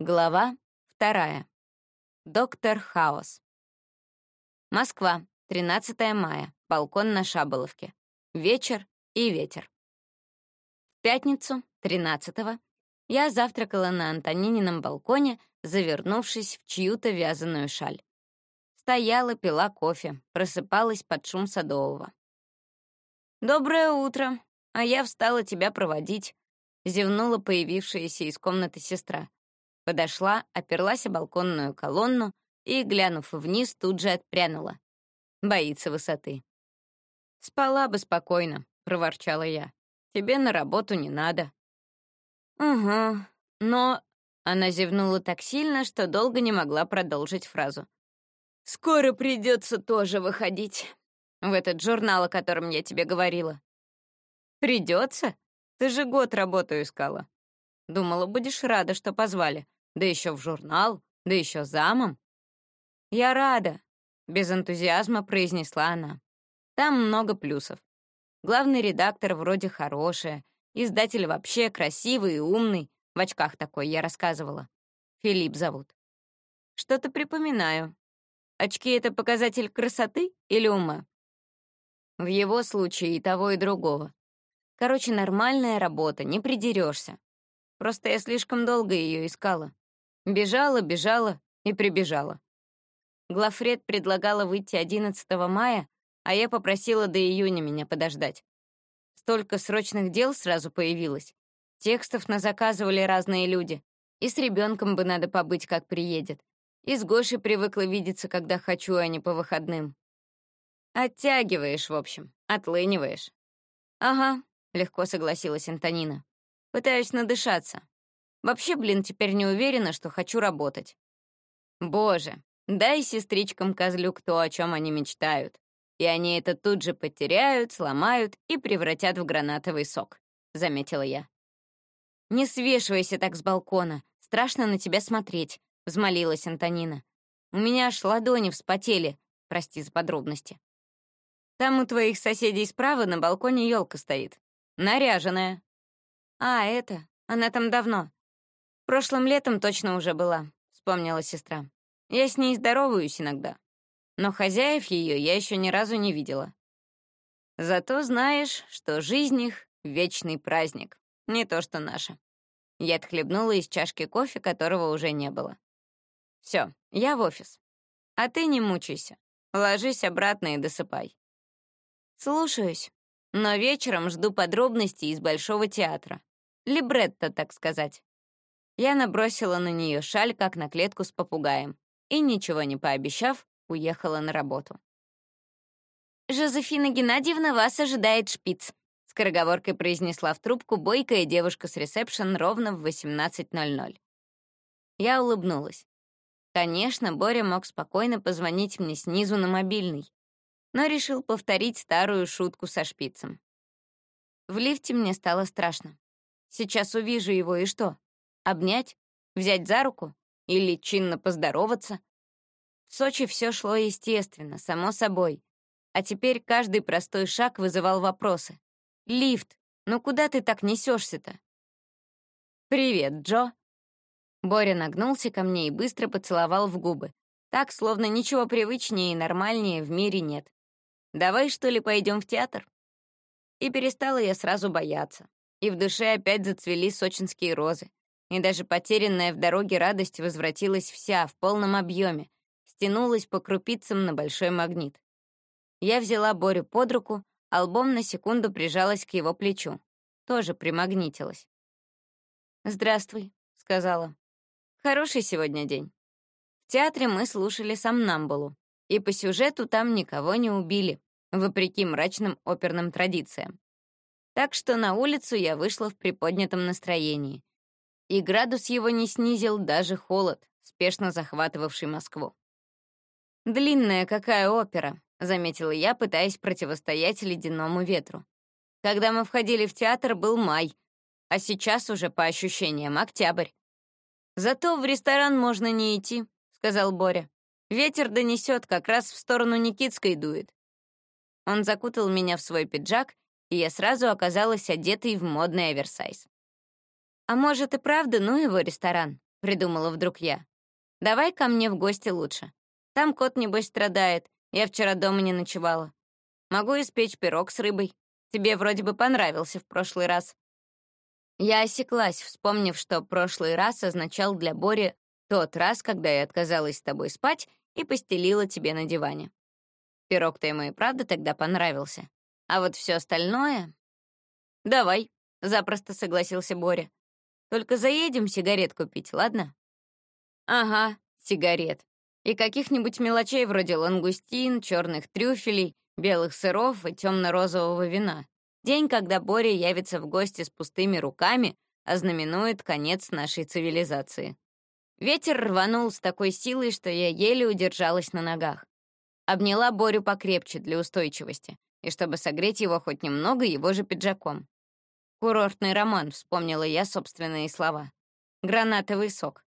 Глава вторая. Доктор Хаос. Москва, 13 мая. Балкон на Шаболовке. Вечер и ветер. В пятницу, 13-го, я завтракала на Антонинином балконе, завернувшись в чью-то вязаную шаль. Стояла, пила кофе, просыпалась под шум Садового. «Доброе утро, а я встала тебя проводить», — зевнула появившаяся из комнаты сестра. Подошла, оперлась о балконную колонну и, глянув вниз, тут же отпрянула. Боится высоты. «Спала бы спокойно», — проворчала я. «Тебе на работу не надо». «Угу, но...» Она зевнула так сильно, что долго не могла продолжить фразу. «Скоро придется тоже выходить. В этот журнал, о котором я тебе говорила». «Придется? Ты же год работу искала. Думала, будешь рада, что позвали да еще в журнал, да еще замом. «Я рада», — без энтузиазма произнесла она. «Там много плюсов. Главный редактор вроде хорошая, издатель вообще красивый и умный, в очках такой, я рассказывала. Филипп зовут. Что-то припоминаю. Очки — это показатель красоты или ума? В его случае и того, и другого. Короче, нормальная работа, не придерешься. Просто я слишком долго ее искала. Бежала, бежала и прибежала. Глафред предлагала выйти 11 мая, а я попросила до июня меня подождать. Столько срочных дел сразу появилось. Текстов назаказывали разные люди. И с ребенком бы надо побыть, как приедет. И с Гошей привыкла видеться, когда хочу, а не по выходным. Оттягиваешь, в общем, отлыниваешь. Ага, легко согласилась Антонина. Пытаюсь надышаться. Вообще, блин, теперь не уверена, что хочу работать. Боже, дай сестричкам козлюк то, о чем они мечтают. И они это тут же потеряют, сломают и превратят в гранатовый сок, заметила я. Не свешивайся так с балкона, страшно на тебя смотреть, взмолилась Антонина. У меня аж ладони вспотели, прости за подробности. Там у твоих соседей справа на балконе елка стоит. Наряженная. А, это, она там давно. «Прошлым летом точно уже была», — вспомнила сестра. «Я с ней здороваюсь иногда. Но хозяев ее я еще ни разу не видела. Зато знаешь, что жизнь их — вечный праздник, не то что наша». Я отхлебнула из чашки кофе, которого уже не было. Все, я в офис. А ты не мучайся. Ложись обратно и досыпай. Слушаюсь. Но вечером жду подробностей из Большого театра. Либретто, так сказать. Я набросила на нее шаль, как на клетку с попугаем, и, ничего не пообещав, уехала на работу. «Жозефина Геннадьевна, вас ожидает шпиц», — скороговоркой произнесла в трубку бойкая девушка с ресепшн ровно в 18.00. Я улыбнулась. Конечно, Боря мог спокойно позвонить мне снизу на мобильный, но решил повторить старую шутку со шпицем. В лифте мне стало страшно. Сейчас увижу его, и что? Обнять? Взять за руку? Или чинно поздороваться? В Сочи все шло естественно, само собой. А теперь каждый простой шаг вызывал вопросы. «Лифт, ну куда ты так несешься-то?» «Привет, Джо». Боря нагнулся ко мне и быстро поцеловал в губы. Так, словно ничего привычнее и нормальнее в мире нет. «Давай, что ли, пойдем в театр?» И перестала я сразу бояться. И в душе опять зацвели сочинские розы и даже потерянная в дороге радость возвратилась вся, в полном объеме, стянулась по крупицам на большой магнит. Я взяла Борю под руку, а лбом на секунду прижалась к его плечу. Тоже примагнитилась. «Здравствуй», — сказала. «Хороший сегодня день». В театре мы слушали «Сомнамбулу», и по сюжету там никого не убили, вопреки мрачным оперным традициям. Так что на улицу я вышла в приподнятом настроении, и градус его не снизил даже холод, спешно захватывавший Москву. «Длинная какая опера», — заметила я, пытаясь противостоять ледяному ветру. Когда мы входили в театр, был май, а сейчас уже, по ощущениям, октябрь. «Зато в ресторан можно не идти», — сказал Боря. «Ветер донесет, как раз в сторону Никитской дует». Он закутал меня в свой пиджак, и я сразу оказалась одетой в модный оверсайз. А может и правда, ну его ресторан. — придумала вдруг я. «Давай ко мне в гости лучше. Там кот, небось, страдает. Я вчера дома не ночевала. Могу испечь пирог с рыбой. Тебе вроде бы понравился в прошлый раз». Я осеклась, вспомнив, что прошлый раз означал для Бори тот раз, когда я отказалась с тобой спать и постелила тебе на диване. Пирог-то ему и правда тогда понравился. А вот все остальное... «Давай», — запросто согласился Боря. «Только заедем сигарет купить, ладно?» «Ага, сигарет. И каких-нибудь мелочей вроде лангустин, черных трюфелей, белых сыров и темно-розового вина. День, когда Боря явится в гости с пустыми руками, ознаменует конец нашей цивилизации. Ветер рванул с такой силой, что я еле удержалась на ногах. Обняла Борю покрепче для устойчивости, и чтобы согреть его хоть немного его же пиджаком. Курортный роман, вспомнила я собственные слова. Гранатовый сок.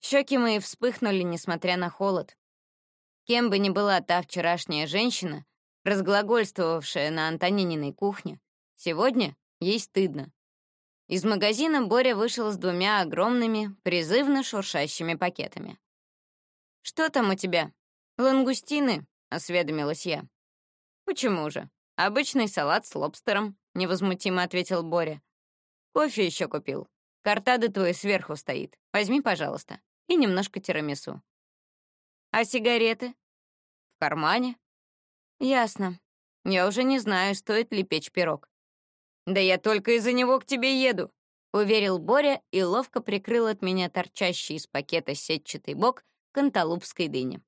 Щеки мои вспыхнули, несмотря на холод. Кем бы ни была та вчерашняя женщина, разглагольствовавшая на Антонининой кухне, сегодня ей стыдно. Из магазина Боря вышел с двумя огромными, призывно шуршащими пакетами. «Что там у тебя? Лангустины?» — осведомилась я. «Почему же? Обычный салат с лобстером», — невозмутимо ответил Боря. «Кофе еще купил. Картады твой сверху стоит. Возьми, пожалуйста. И немножко тирамису». «А сигареты?» «В кармане». «Ясно. Я уже не знаю, стоит ли печь пирог. «Да я только из-за него к тебе еду», — уверил Боря и ловко прикрыл от меня торчащий из пакета сетчатый бок канталупской дыни.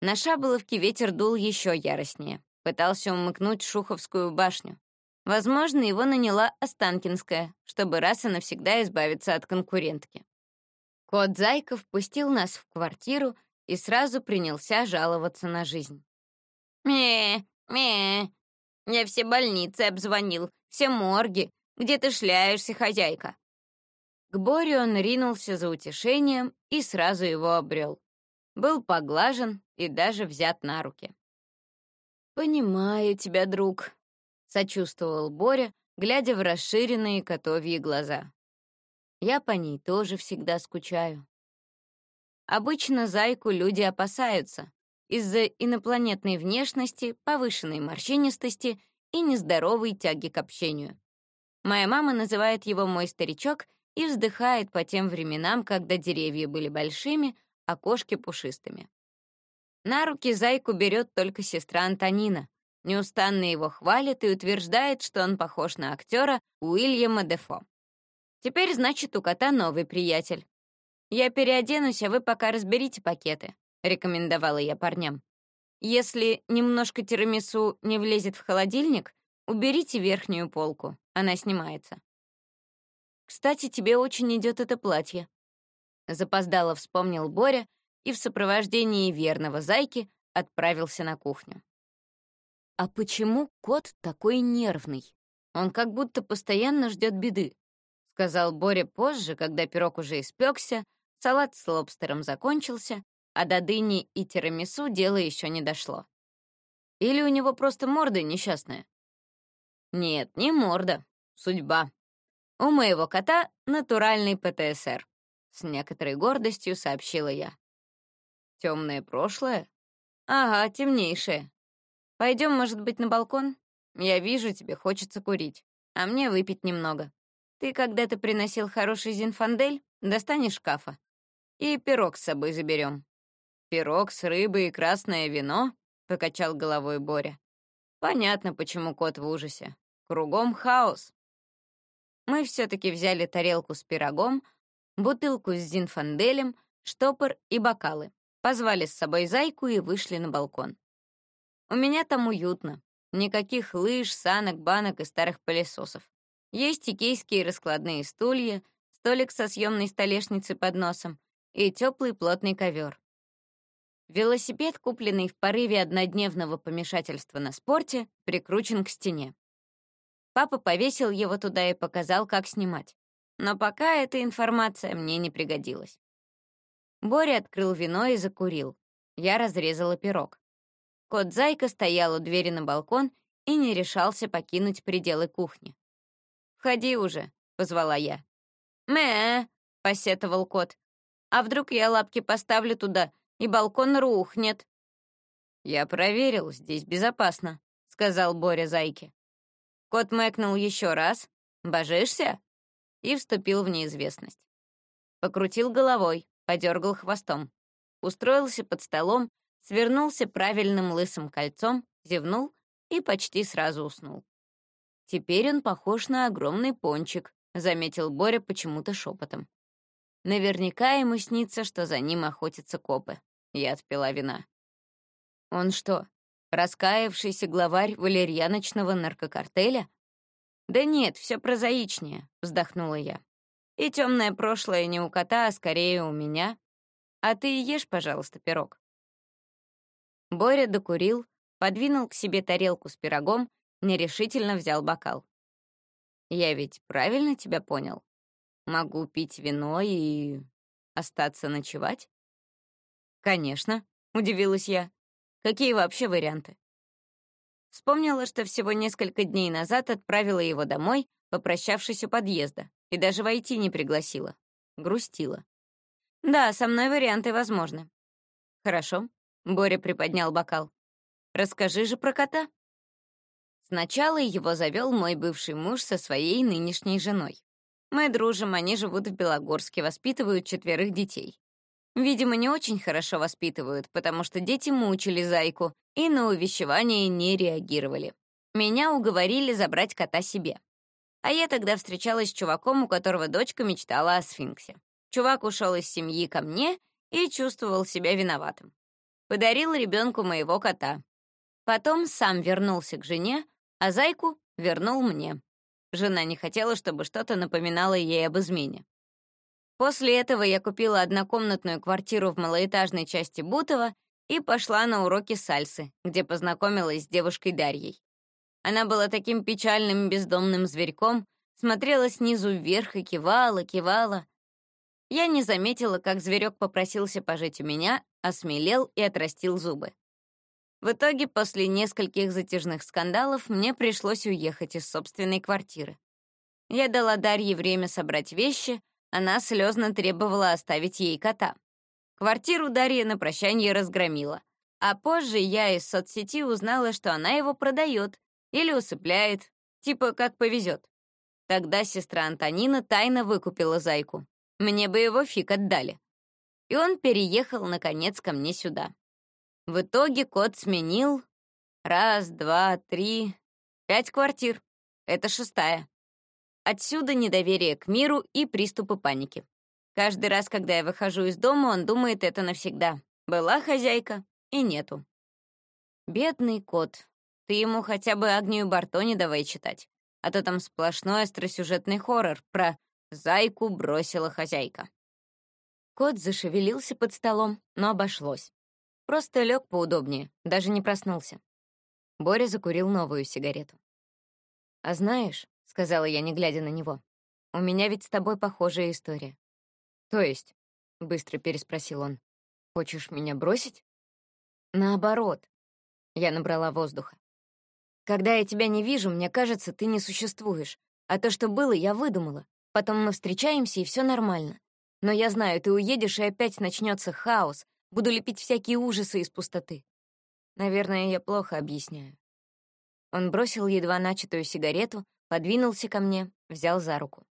На Шаболовке ветер дул еще яростнее, пытался умыкнуть Шуховскую башню. Возможно, его наняла Останкинская, чтобы раз и навсегда избавиться от конкурентки. Кот Зайков пустил нас в квартиру и сразу принялся жаловаться на жизнь. «Ме, ме, я все больницы обзвонил, все морги. Где ты шляешься, хозяйка?» К Боре он ринулся за утешением и сразу его обрел. Был поглажен и даже взят на руки. «Понимаю тебя, друг», — сочувствовал Боря, глядя в расширенные котовьи глаза. «Я по ней тоже всегда скучаю». Обычно зайку люди опасаются из-за инопланетной внешности, повышенной морщинистости и нездоровой тяги к общению. Моя мама называет его «мой старичок» и вздыхает по тем временам, когда деревья были большими, а кошки — пушистыми. На руки зайку берет только сестра Антонина, неустанно его хвалит и утверждает, что он похож на актера Уильяма Дефо. Теперь, значит, у кота новый приятель. «Я переоденусь, а вы пока разберите пакеты», — рекомендовала я парням. Если немножко тирамису не влезет в холодильник, уберите верхнюю полку, она снимается. Кстати, тебе очень идет это платье. Запоздало вспомнил Боря и в сопровождении верного зайки отправился на кухню. А почему кот такой нервный? Он как будто постоянно ждет беды, сказал Боря позже, когда пирог уже испекся, салат с лобстером закончился, а до дыни и тирамису дело еще не дошло. Или у него просто морда несчастная? Нет, не морда, судьба. У моего кота натуральный ПТСР, с некоторой гордостью сообщила я. Темное прошлое? Ага, темнейшее. Пойдем, может быть, на балкон? Я вижу, тебе хочется курить, а мне выпить немного. Ты когда-то приносил хороший зинфандель, достанешь шкафа. И пирог с собой заберем. «Пирог с рыбой и красное вино?» — покачал головой Боря. «Понятно, почему кот в ужасе. Кругом хаос». Мы все-таки взяли тарелку с пирогом, бутылку с зинфанделем, штопор и бокалы, позвали с собой зайку и вышли на балкон. У меня там уютно. Никаких лыж, санок, банок и старых пылесосов. Есть икейские раскладные стулья, столик со съемной столешницей под носом и теплый плотный ковер. Велосипед, купленный в порыве однодневного помешательства на спорте, прикручен к стене. Папа повесил его туда и показал, как снимать. Но пока эта информация мне не пригодилась. Боря открыл вино и закурил. Я разрезала пирог. Кот-зайка стоял у двери на балкон и не решался покинуть пределы кухни. «Входи уже», — позвала я. «Мэ!» — посетовал кот. «А вдруг я лапки поставлю туда, и балкон рухнет?» «Я проверил, здесь безопасно», — сказал Боря зайке. Кот мэкнул еще раз. «Божишься?» и вступил в неизвестность. Покрутил головой, подергал хвостом. Устроился под столом, свернулся правильным лысым кольцом, зевнул и почти сразу уснул. «Теперь он похож на огромный пончик», — заметил Боря почему-то шепотом. Наверняка ему снится, что за ним охотятся копы. Я отпила вина. Он что, раскаявшийся главарь валерьяночного наркокартеля? Да нет, все прозаичнее, вздохнула я. И темное прошлое не у кота, а скорее у меня. А ты ешь, пожалуйста, пирог. Боря докурил, подвинул к себе тарелку с пирогом, нерешительно взял бокал. Я ведь правильно тебя понял? Могу пить вино и остаться ночевать? Конечно, удивилась я. Какие вообще варианты? Вспомнила, что всего несколько дней назад отправила его домой, попрощавшись у подъезда, и даже войти не пригласила. Грустила. Да, со мной варианты возможны. Хорошо. Боря приподнял бокал. Расскажи же про кота. Сначала его завел мой бывший муж со своей нынешней женой. Мы дружим, они живут в Белогорске, воспитывают четверых детей. Видимо, не очень хорошо воспитывают, потому что дети мучили зайку и на увещевание не реагировали. Меня уговорили забрать кота себе. А я тогда встречалась с чуваком, у которого дочка мечтала о сфинксе. Чувак ушел из семьи ко мне и чувствовал себя виноватым. Подарил ребенку моего кота. Потом сам вернулся к жене, а зайку вернул мне. Жена не хотела, чтобы что-то напоминало ей об измене. После этого я купила однокомнатную квартиру в малоэтажной части Бутова и пошла на уроки сальсы, где познакомилась с девушкой Дарьей. Она была таким печальным бездомным зверьком, смотрела снизу вверх и кивала, кивала. Я не заметила, как зверек попросился пожить у меня, осмелел и отрастил зубы. В итоге, после нескольких затяжных скандалов, мне пришлось уехать из собственной квартиры. Я дала Дарье время собрать вещи, она слезно требовала оставить ей кота. Квартиру Дарья на прощание разгромила. А позже я из соцсети узнала, что она его продает или усыпляет, типа как повезет. Тогда сестра Антонина тайно выкупила зайку. Мне бы его фиг отдали. И он переехал, наконец, ко мне сюда. В итоге кот сменил раз, два, три, пять квартир. Это шестая. Отсюда недоверие к миру и приступы паники. Каждый раз, когда я выхожу из дома, он думает это навсегда. Была хозяйка и нету. Бедный кот. Ты ему хотя бы Агнию Бартони давай читать. А то там сплошной остросюжетный хоррор про «Зайку бросила хозяйка». Кот зашевелился под столом, но обошлось. Просто лег поудобнее, даже не проснулся. Боря закурил новую сигарету. «А знаешь, — сказала я, не глядя на него. «У меня ведь с тобой похожая история». «То есть?» — быстро переспросил он. «Хочешь меня бросить?» «Наоборот». Я набрала воздуха. «Когда я тебя не вижу, мне кажется, ты не существуешь. А то, что было, я выдумала. Потом мы встречаемся, и все нормально. Но я знаю, ты уедешь, и опять начнется хаос. Буду лепить всякие ужасы из пустоты. Наверное, я плохо объясняю». Он бросил едва начатую сигарету, подвинулся ко мне, взял за руку.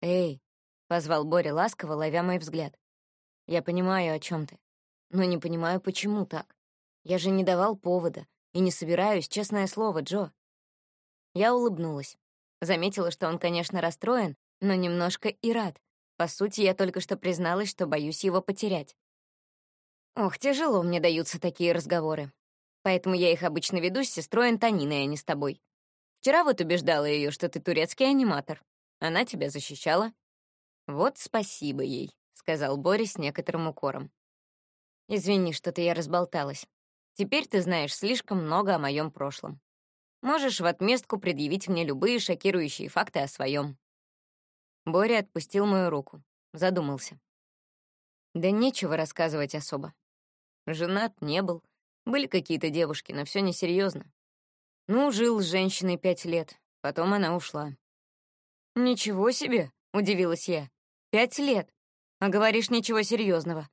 «Эй!» — позвал Боря ласково, ловя мой взгляд. «Я понимаю, о чем ты, но не понимаю, почему так. Я же не давал повода и не собираюсь, честное слово, Джо». Я улыбнулась. Заметила, что он, конечно, расстроен, но немножко и рад. По сути, я только что призналась, что боюсь его потерять. Ох, тяжело мне даются такие разговоры. Поэтому я их обычно веду с сестрой Антониной, а не с тобой. Вчера вот убеждала ее, что ты турецкий аниматор. Она тебя защищала. Вот спасибо ей, сказал Борис с некоторым укором. Извини, что-то я разболталась. Теперь ты знаешь слишком много о моем прошлом. Можешь в отместку предъявить мне любые шокирующие факты о своем. Боря отпустил мою руку, задумался. Да нечего рассказывать особо. Женат не был, были какие-то девушки, но все несерьезно. Ну, жил с женщиной пять лет, потом она ушла. «Ничего себе!» — удивилась я. «Пять лет! А говоришь, ничего серьезного.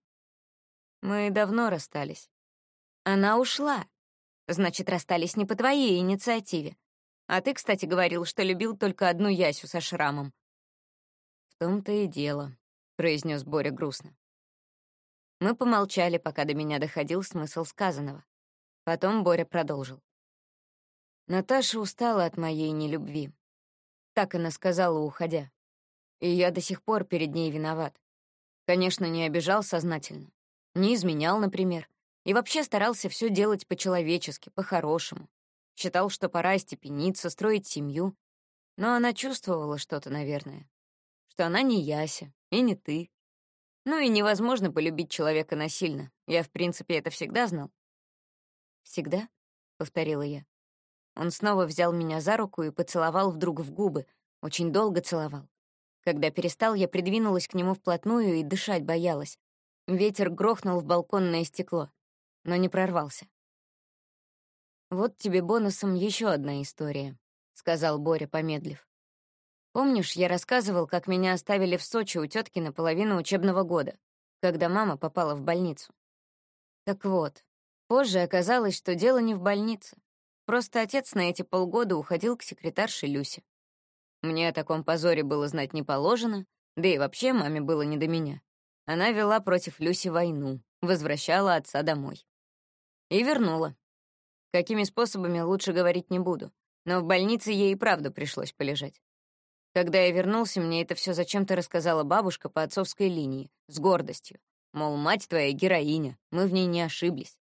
Мы давно расстались. Она ушла. Значит, расстались не по твоей инициативе. А ты, кстати, говорил, что любил только одну Ясю со шрамом. Том-то и дело, произнес Боря грустно. Мы помолчали, пока до меня доходил смысл сказанного. Потом Боря продолжил. Наташа устала от моей нелюбви. Так она сказала, уходя. И я до сих пор перед ней виноват. Конечно, не обижал сознательно. Не изменял, например. И вообще старался все делать по-человечески, по-хорошему. Считал, что пора остепениться, строить семью. Но она чувствовала что-то, наверное. Что она не Яся и не ты. Ну и невозможно полюбить человека насильно. Я, в принципе, это всегда знал. «Всегда?» — повторила я. Он снова взял меня за руку и поцеловал вдруг в губы, очень долго целовал. Когда перестал, я придвинулась к нему вплотную и дышать боялась. Ветер грохнул в балконное стекло, но не прорвался. «Вот тебе бонусом еще одна история», — сказал Боря, помедлив. «Помнишь, я рассказывал, как меня оставили в Сочи у тетки на половину учебного года, когда мама попала в больницу? Так вот, позже оказалось, что дело не в больнице. Просто отец на эти полгода уходил к секретарше Люсе. Мне о таком позоре было знать не положено, да и вообще маме было не до меня. Она вела против Люси войну, возвращала отца домой. И вернула. Какими способами, лучше говорить не буду, но в больнице ей и правда пришлось полежать. Когда я вернулся, мне это все зачем-то рассказала бабушка по отцовской линии, с гордостью. Мол, мать твоя героиня, мы в ней не ошиблись.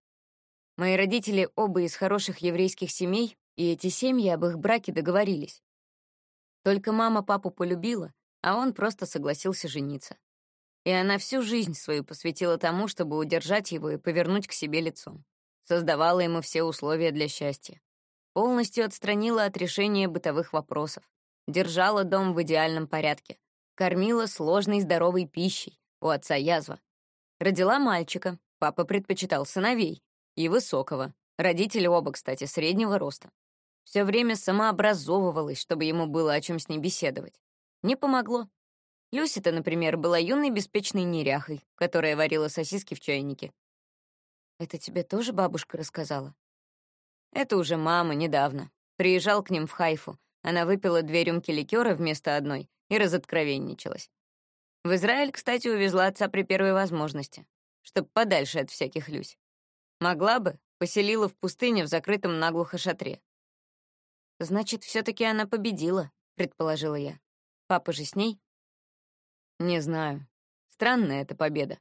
Мои родители оба из хороших еврейских семей, и эти семьи об их браке договорились. Только мама папу полюбила, а он просто согласился жениться. И она всю жизнь свою посвятила тому, чтобы удержать его и повернуть к себе лицом. Создавала ему все условия для счастья. Полностью отстранила от решения бытовых вопросов. Держала дом в идеальном порядке. Кормила сложной здоровой пищей. У отца язва. Родила мальчика. Папа предпочитал сыновей и высокого. Родители оба, кстати, среднего роста. Все время самообразовывалась, чтобы ему было о чем с ней беседовать. Не помогло. Люся-то, например, была юной беспечной неряхой, которая варила сосиски в чайнике. «Это тебе тоже бабушка рассказала?» «Это уже мама недавно. Приезжал к ним в Хайфу. Она выпила две рюмки ликера вместо одной и разоткровенничалась. В Израиль, кстати, увезла отца при первой возможности, чтоб подальше от всяких Люсь. Могла бы, поселила в пустыне в закрытом наглухо шатре. Значит, все таки она победила, предположила я. Папа же с ней? Не знаю. Странная эта победа.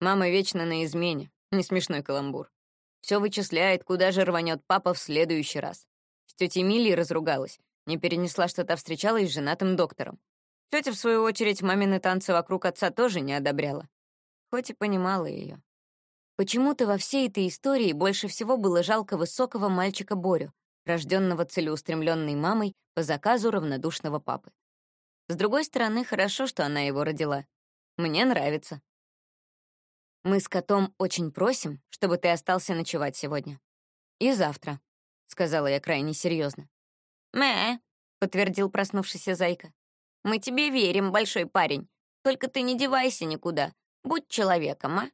Мама вечно на измене. Не смешной каламбур. Все вычисляет, куда же рванет папа в следующий раз. С тетей Милей разругалась. Не перенесла, что та встречалась с женатым доктором. Тетя, в свою очередь, мамины танцы вокруг отца тоже не одобряла. Хоть и понимала ее. Почему-то во всей этой истории больше всего было жалко высокого мальчика Борю, рожденного целеустремленной мамой по заказу равнодушного папы. С другой стороны, хорошо, что она его родила. Мне нравится. Мы с котом очень просим, чтобы ты остался ночевать сегодня. И завтра, — сказала я крайне серьезно. «Мэ», — подтвердил проснувшийся зайка. «Мы тебе верим, большой парень. Только ты не девайся никуда. Будь человеком, а?»